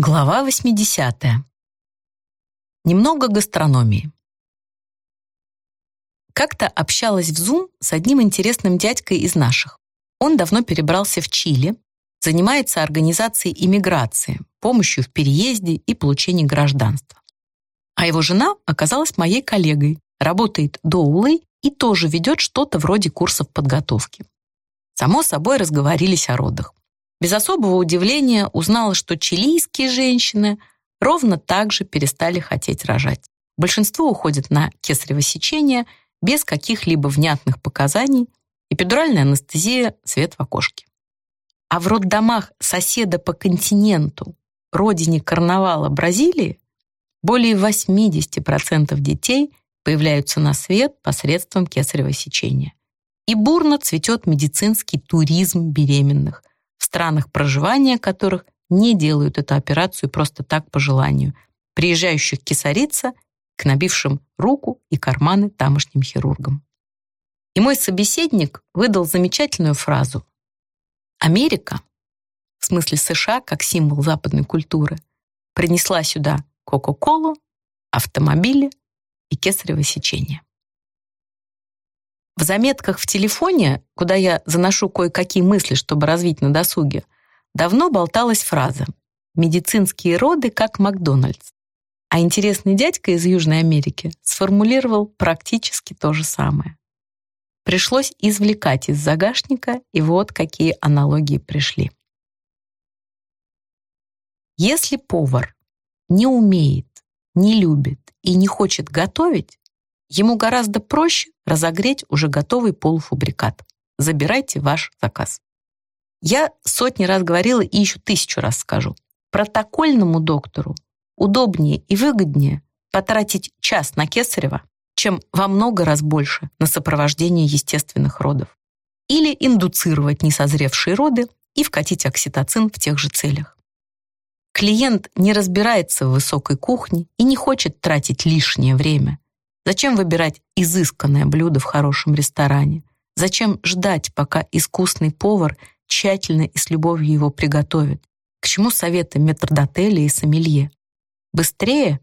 Глава 80. Немного гастрономии. Как-то общалась в Zoom с одним интересным дядькой из наших. Он давно перебрался в Чили, занимается организацией иммиграции, помощью в переезде и получении гражданства. А его жена оказалась моей коллегой, работает доулой и тоже ведет что-то вроде курсов подготовки. Само собой разговорились о родах без особого удивления узнала, что чилийские женщины ровно так же перестали хотеть рожать. Большинство уходит на кесарево сечение без каких-либо внятных показаний, эпидуральная анестезия, свет в окошке. А в роддомах соседа по континенту, родине карнавала Бразилии, более 80% детей появляются на свет посредством кесарево сечения. И бурно цветет медицинский туризм беременных, странах проживания которых не делают эту операцию просто так по желанию, приезжающих кисариться к набившим руку и карманы тамошним хирургам. И мой собеседник выдал замечательную фразу. Америка, в смысле США как символ западной культуры, принесла сюда Кока-Колу, автомобили и кесарево сечение. В заметках в телефоне, куда я заношу кое-какие мысли, чтобы развить на досуге, давно болталась фраза «медицинские роды как Макдональдс». А интересный дядька из Южной Америки сформулировал практически то же самое. Пришлось извлекать из загашника, и вот какие аналогии пришли. Если повар не умеет, не любит и не хочет готовить, Ему гораздо проще разогреть уже готовый полуфабрикат. Забирайте ваш заказ. Я сотни раз говорила и еще тысячу раз скажу. Протокольному доктору удобнее и выгоднее потратить час на кесарево, чем во много раз больше на сопровождение естественных родов. Или индуцировать несозревшие роды и вкатить окситоцин в тех же целях. Клиент не разбирается в высокой кухне и не хочет тратить лишнее время – Зачем выбирать изысканное блюдо в хорошем ресторане? Зачем ждать, пока искусный повар тщательно и с любовью его приготовит? К чему советы метрдотеля и сомелье? Быстрее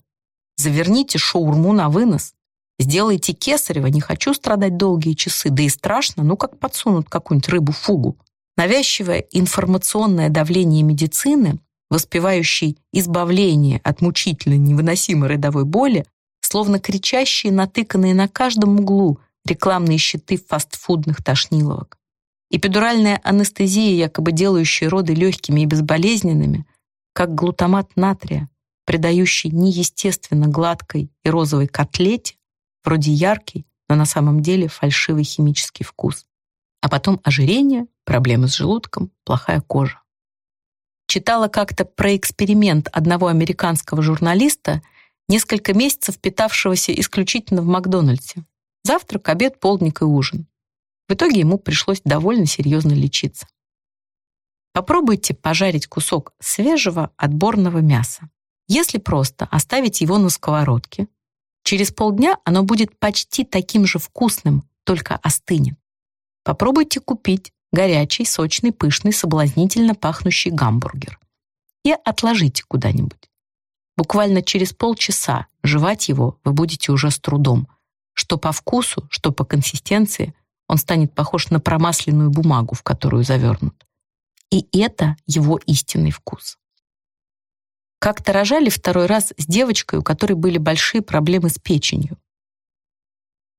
заверните шаурму на вынос. Сделайте кесарево, не хочу страдать долгие часы, да и страшно, ну как подсунут какую-нибудь рыбу-фугу. Навязчивое информационное давление медицины, воспевающий избавление от мучительной невыносимой родовой боли, словно кричащие, натыканные на каждом углу рекламные щиты фастфудных тошниловок. Эпидуральная анестезия, якобы делающая роды легкими и безболезненными, как глутамат натрия, придающий неестественно гладкой и розовой котлете, вроде яркий, но на самом деле фальшивый химический вкус. А потом ожирение, проблемы с желудком, плохая кожа. Читала как-то про эксперимент одного американского журналиста — несколько месяцев питавшегося исключительно в Макдональдсе. Завтрак, обед, полдник и ужин. В итоге ему пришлось довольно серьезно лечиться. Попробуйте пожарить кусок свежего отборного мяса. Если просто оставить его на сковородке, через полдня оно будет почти таким же вкусным, только остынет. Попробуйте купить горячий, сочный, пышный, соблазнительно пахнущий гамбургер и отложите куда-нибудь. Буквально через полчаса жевать его вы будете уже с трудом. Что по вкусу, что по консистенции, он станет похож на промасленную бумагу, в которую завернут. И это его истинный вкус. Как-то рожали второй раз с девочкой, у которой были большие проблемы с печенью.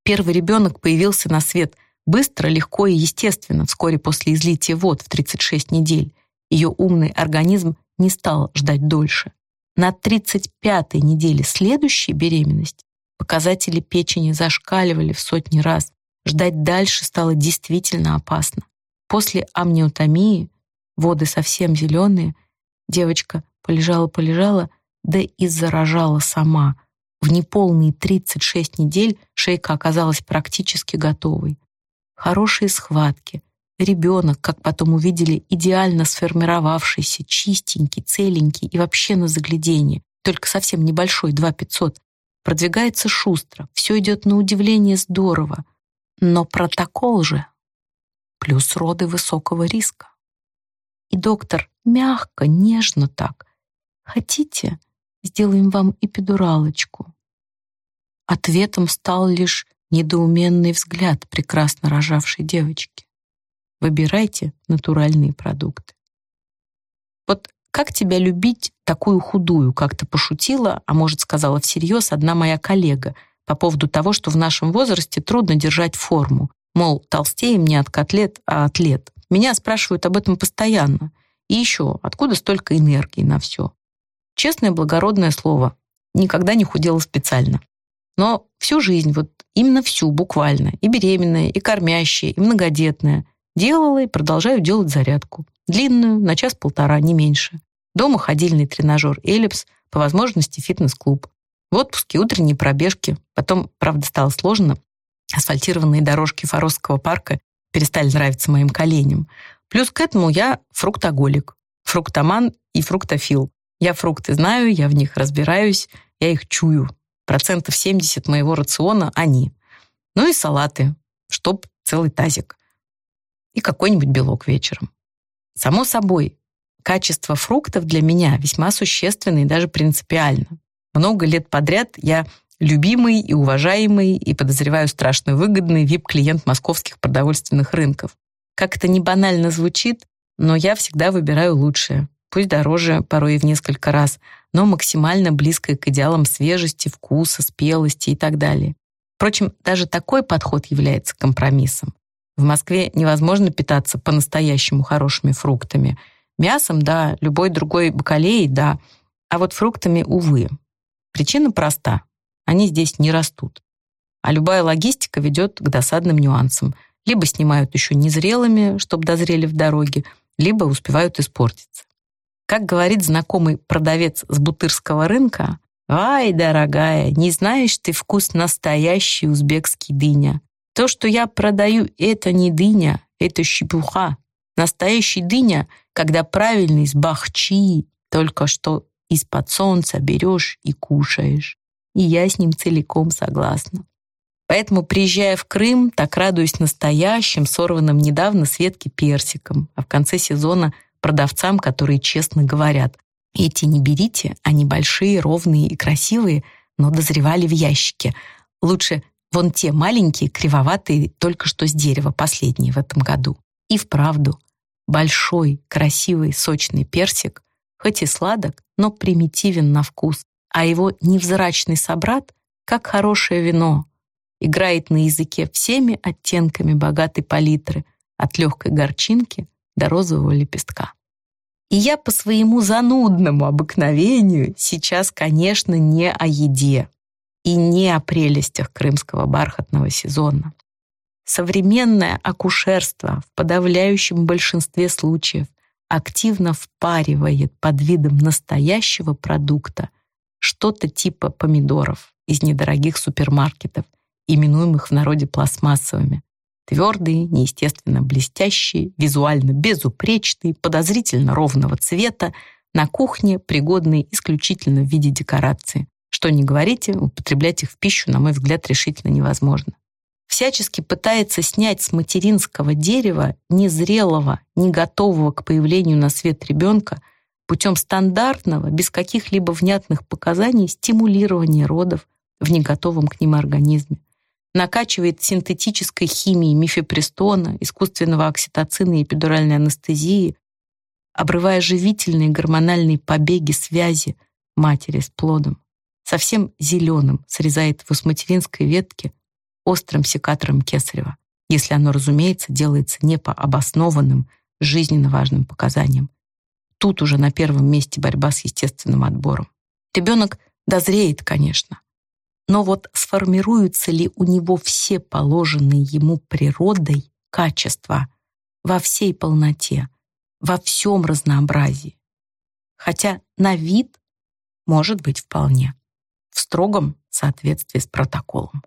Первый ребенок появился на свет быстро, легко и естественно вскоре после излития вод в 36 недель. Ее умный организм не стал ждать дольше. На 35-й неделе следующей беременности показатели печени зашкаливали в сотни раз. Ждать дальше стало действительно опасно. После амниотомии, воды совсем зеленые, девочка полежала-полежала, да и заражала сама. В неполные 36 недель шейка оказалась практически готовой. Хорошие схватки, Ребенок, как потом увидели, идеально сформировавшийся, чистенький, целенький и вообще на загляденье, только совсем небольшой, 2500, продвигается шустро, все идет на удивление здорово. Но протокол же плюс роды высокого риска. И доктор мягко, нежно так, «Хотите, сделаем вам эпидуралочку?» Ответом стал лишь недоуменный взгляд прекрасно рожавшей девочки. Выбирайте натуральные продукты. Вот как тебя любить такую худую, как-то пошутила, а может, сказала всерьез одна моя коллега по поводу того, что в нашем возрасте трудно держать форму. Мол, толстеем не от котлет, а от лет. Меня спрашивают об этом постоянно. И еще, откуда столько энергии на все? Честное благородное слово. Никогда не худела специально. Но всю жизнь, вот именно всю, буквально, и беременная, и кормящая, и многодетная, делала и продолжаю делать зарядку. Длинную, на час-полтора, не меньше. Дома ходильный тренажер «Эллипс», по возможности фитнес-клуб. В отпуске утренние пробежки. Потом, правда, стало сложно. Асфальтированные дорожки Форосского парка перестали нравиться моим коленям. Плюс к этому я фруктоголик, фруктоман и фруктофил. Я фрукты знаю, я в них разбираюсь, я их чую, процентов 70 моего рациона они. Ну и салаты, чтоб целый тазик. И какой-нибудь белок вечером. Само собой, качество фруктов для меня весьма существенно и даже принципиально. Много лет подряд я любимый и уважаемый и, подозреваю, страшно выгодный вип-клиент московских продовольственных рынков. Как это не банально звучит, но я всегда выбираю лучшее. Пусть дороже, порой и в несколько раз, но максимально близкое к идеалам свежести, вкуса, спелости и так далее. Впрочем, даже такой подход является компромиссом. В Москве невозможно питаться по-настоящему хорошими фруктами. Мясом, да, любой другой бакалеей, да, а вот фруктами, увы. Причина проста. Они здесь не растут. А любая логистика ведет к досадным нюансам. Либо снимают еще незрелыми, чтобы дозрели в дороге, либо успевают испортиться. Как говорит знакомый продавец с бутырского рынка, «Ай, дорогая, не знаешь ты вкус настоящий узбекский дыня. То, что я продаю, это не дыня, это щепуха. Настоящий дыня, когда правильный с бахчи, только что из-под солнца берешь и кушаешь. И я с ним целиком согласна. Поэтому, приезжая в Крым, так радуюсь настоящим, сорванным недавно с ветки персиком, а в конце сезона — продавцам, которые честно говорят, эти не берите, они большие, ровные и красивые, но дозревали в ящике. Лучше вон те маленькие, кривоватые, только что с дерева, последние в этом году. И вправду, большой, красивый, сочный персик, хоть и сладок, но примитивен на вкус, а его невзрачный собрат, как хорошее вино, играет на языке всеми оттенками богатой палитры, от легкой горчинки до розового лепестка. И я по своему занудному обыкновению сейчас, конечно, не о еде и не о прелестях крымского бархатного сезона. Современное акушерство в подавляющем большинстве случаев активно впаривает под видом настоящего продукта что-то типа помидоров из недорогих супермаркетов, именуемых в народе пластмассовыми, Твердые, неестественно блестящие, визуально безупречные, подозрительно ровного цвета, на кухне пригодные исключительно в виде декорации. Что не говорите, употреблять их в пищу, на мой взгляд, решительно невозможно. Всячески пытается снять с материнского дерева незрелого, не готового к появлению на свет ребенка путем стандартного, без каких-либо внятных показаний стимулирования родов в неготовом к ним организме накачивает синтетической химией мифепристона, искусственного окситоцина и эпидуральной анестезии, обрывая живительные гормональные побеги связи матери с плодом. Совсем зеленым срезает его с материнской ветки острым секатором кесарева, если оно, разумеется, делается не по обоснованным, жизненно важным показаниям. Тут уже на первом месте борьба с естественным отбором. Ребенок дозреет, конечно, но вот сформируются ли у него все положенные ему природой качества во всей полноте, во всем разнообразии? Хотя на вид может быть вполне в строгом соответствии с протоколом.